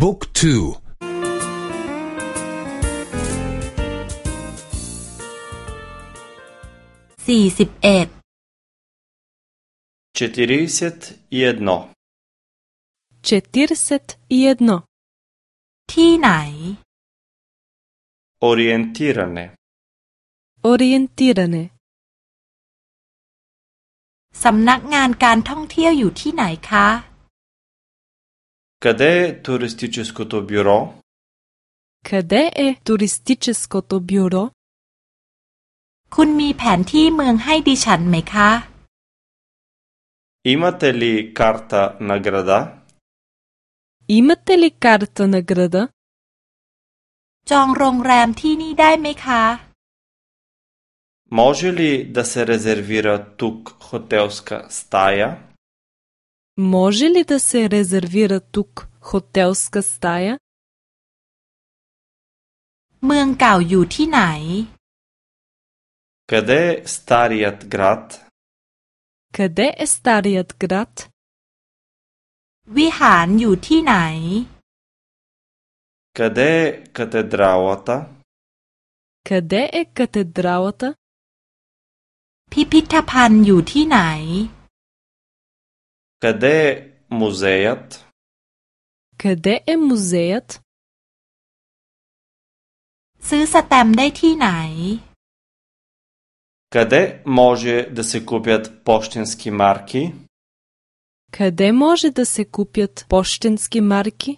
บุ๊กทูสี่สิบเอ็ดเจติสิตเอ็ดเจติสิบเอ็ดที่ไหน orientirane orientirane สำนักงานการท่องเที่ยวอยู่ที่ไหนคะ Къде е туристическото бюро? Къде е туристическото бюро? คุณมีแผนที่เมืองให้ดิฉันไหมคะ Имате ли карта на града? Имате ли карта на града? จองโรงแรมที่นี่ได้ไหมคะ Може ли да се резервира тук хотелска стая? Може ли да се резервира тук хотелска стая? เมืองเก่าอยู่ที่ไหน Къде е старият град? Къде е старият град? วิหารอยู่ที่ไหน Къде е катедралата? Къде е катедралата? พิพิธภัณฑ์อยู่ที่ไหน Къде е музеят? Къде е музеят? ซื้อสแตมป์ได้ที่ไหน Къде може да се купят пощенски марки? Къде може да се купят пощенски марки?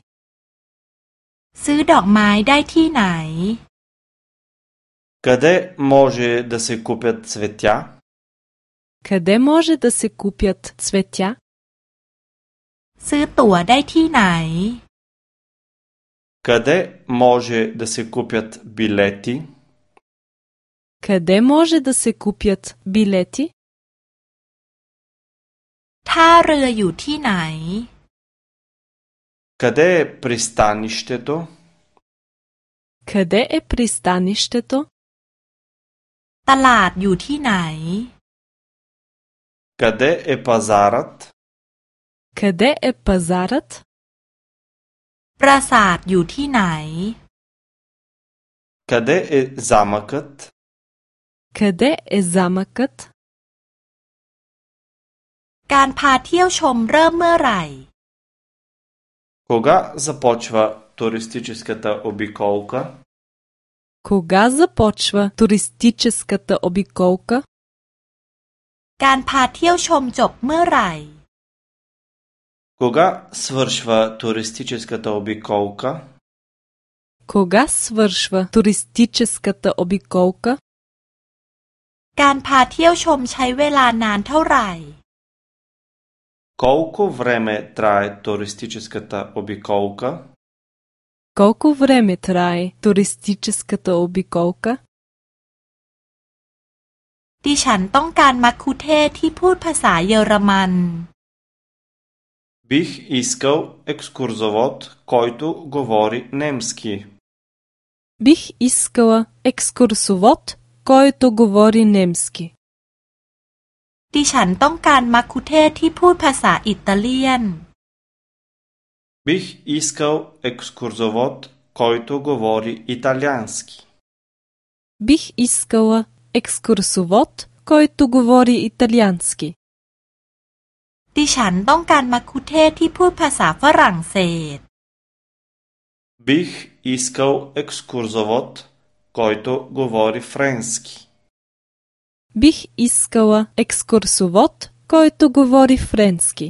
ซื้อดอกไม้ได้ที่ไหน Къде може да се купят цветя? Къде може да се купят цветя? ซื้อตั๋วได้ที่ไหน Къде може да се купят билети? Къде може да се купят билети? ท่าเรืออยู่ที่ไหน Къде е пристанището? Къде е пристанището? ตลาดอยู่ที่ไหน Къде е пазарът? Къде е пазарът? ปราสาทอยู่ที่ไหน Къде е замъкът? Къде е замъкът? การพาเที่ยวชมเริ่มเมื่อไหร่ Кога започва туристическата обиколка? Кога започва туристическата обиколка? การพาเที่ยวชมจบเมื่อไหร่ Кога свършва туристическата обиколка? Кога свършва туристическата обиколка? การพาเที่ยวชมใช้เวลานานเท่าไหร่ Колко време трае туристическата обиколка? Колко време трае туристическата обиколка? ดิฉันต้องการมัคคุเทศก์ที่พูดภาษาเยอรมัน Бих искал екскурзовод, който говори немски. Бих искала екскурсовод, който говори немски. ดิฉันต้องการมัคคุเทศก์ที่พูดภาษาอิตาเลียน Бих искал екскурзовод, който говори италиански. Бих искала екскурсовод, който говори италиански. ดิฉันต้องการมัคคุเทศก์ที่พูดภาษาฝรั่งเศส Бих искал екскурзовод, който говори френски. Бих искала екскурсовод, който говори френски.